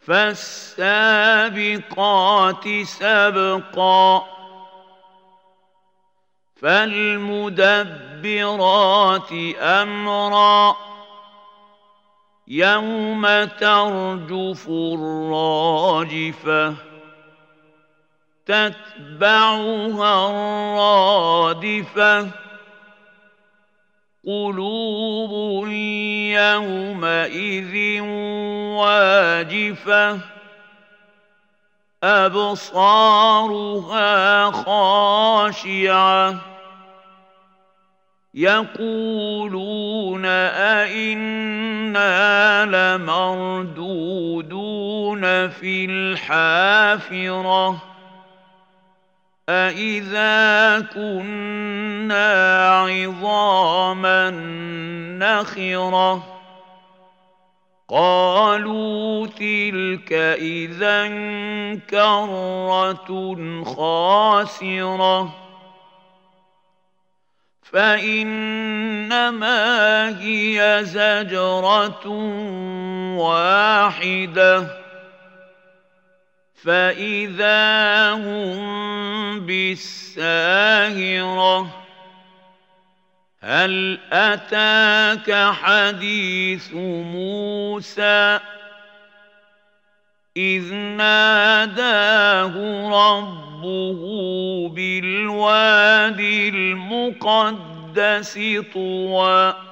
فالسابقات سبقا فالمدبرات أمرا. يوم ترجف الراجفة تتبعها الرادفة. قلوب يومئذ واجفة أبصارها خاشعة. يقولون أئنا لمردودون في الحافرة. أئذا كنا عظاما نخرة قالوا تلك إذا كرة خاسرة فإنما هي زجرة واحدة فإذا هم بالساهرة هل أتاك حديث موسى إذ ناداه ربه بالوادي المقدس طوى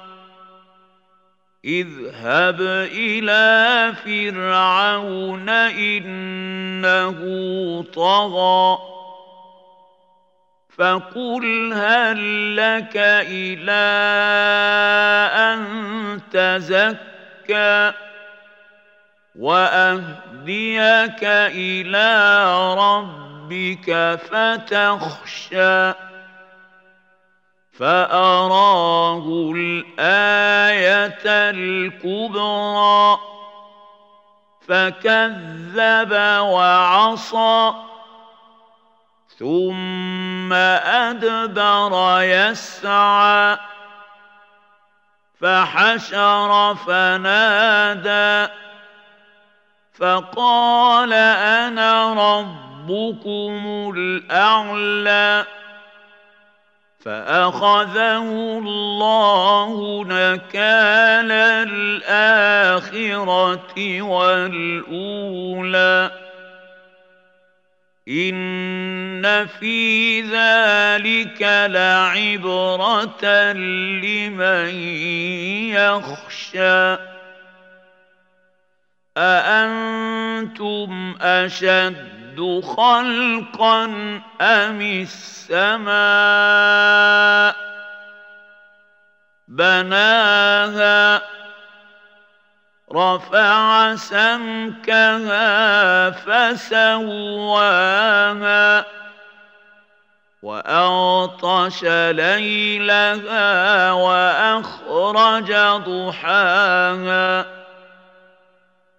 اذهب إلى فرعون إنه طغى فقل هل لك إلى أن تزكى وأهديك إلى ربك فتخشى فأراه الآية الكبرى فكذب وعصى ثم أدبر يسعى فحشر فنادى فقال أنا ربكم الأعلى فأخذه الله نكال الآخرة والأولى. إن في ذلك لعبرة لمن يخشى. أأنتم أشد خلقا أم السماء بناها رفع سمكها فسواها وأغطش ليلها وأخرج ضحاها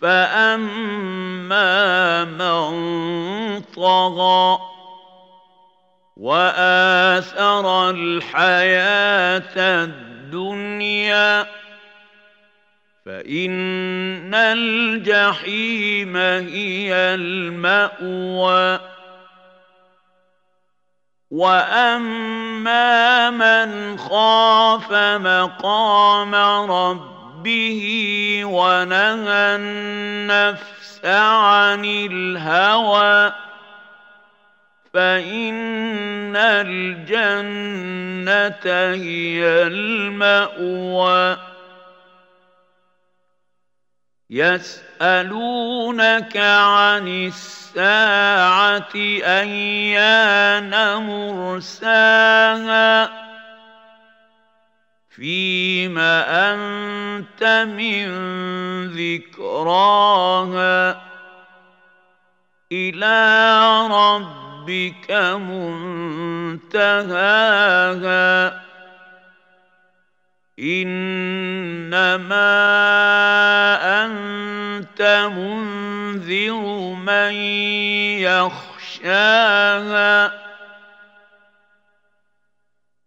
فأما من طغى وآثر الحياة الدنيا فإن الجحيم هي المأوى وأما من خاف مقام ربه ونهى النفس عن الهوى فإن الجنة هي المأوى يسألونك عن الساعة أيان مرساها فيم أنت من ذكراها إلى ربك منتهاها. إنما أنت منذر من يخشاها.